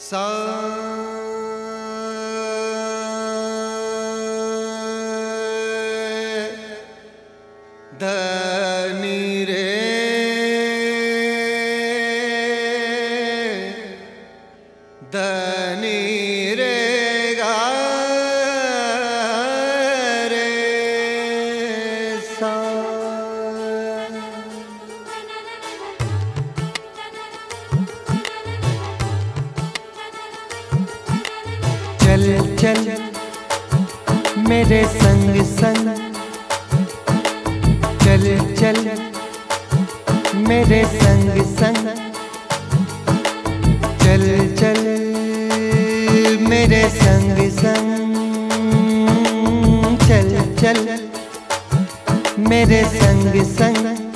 सा चल चल। मेरे संग संग। चल चल। मेरे संग संग। चल चल। मेरे संग संग। चल चल। मेरे संग संग।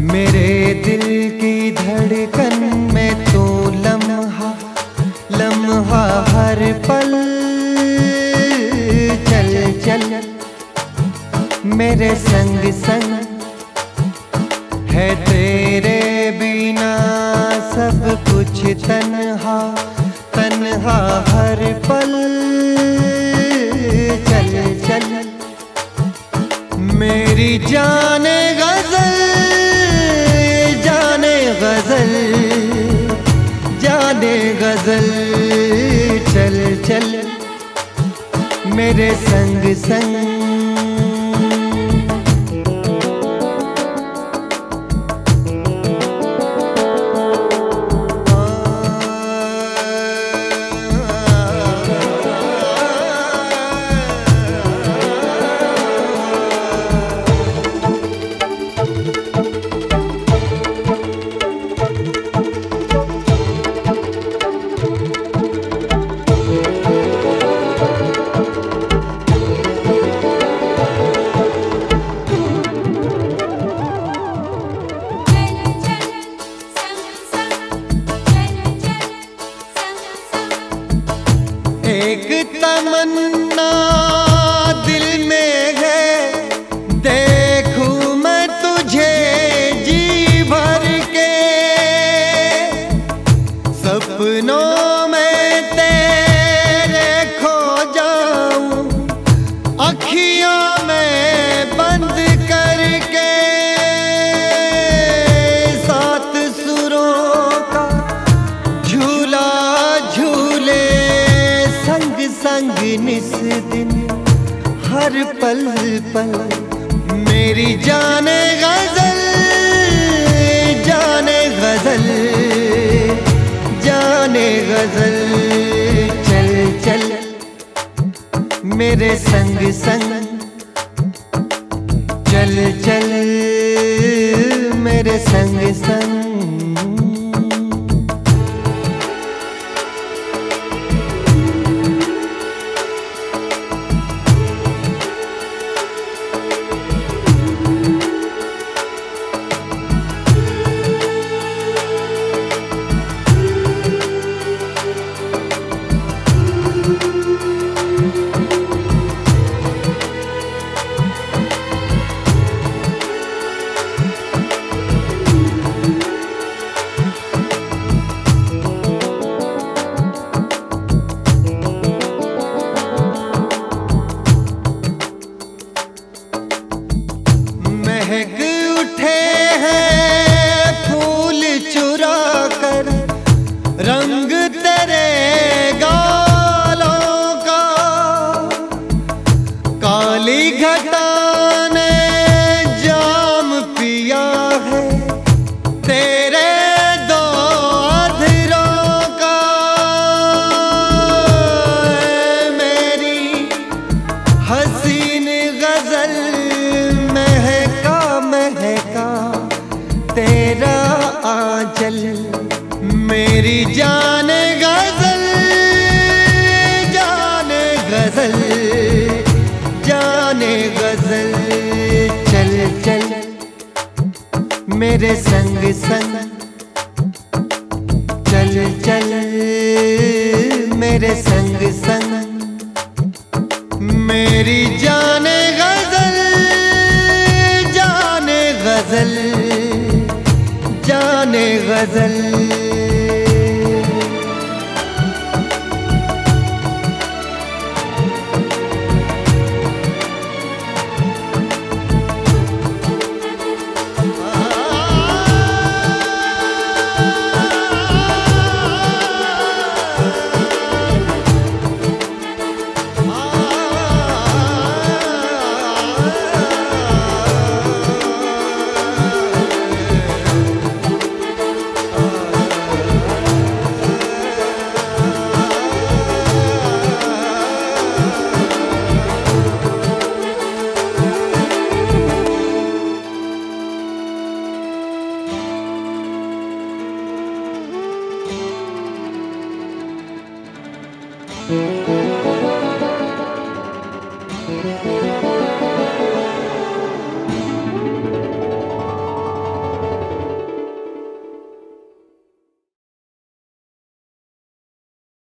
मेरे दिल की धड़कन में तू लम्हा लम्हा हर पल चल चल। मेरे संग संग है तेरे बिना सब कुछ तन्हा तन्हा हर पल चल चल। मेरी जाने गज़ल जाने गज़ल जाने गज़ल। चल मेरे संग संग एक तमन्ना। संग निस दिन। हर पल पल मेरी जाने गज़ल जाने गज़ल जाने गज़ल। चल चल, मेरे संग संग। चल चल, मेरे संग संग। मेरी जान गज़ल जान गज़ल जान गज़ल, चल चल। मेरे संग संग, चल चल। मेरे संग संग, मेरी जान गज़ल जान गज़ल, जाने गज़ल।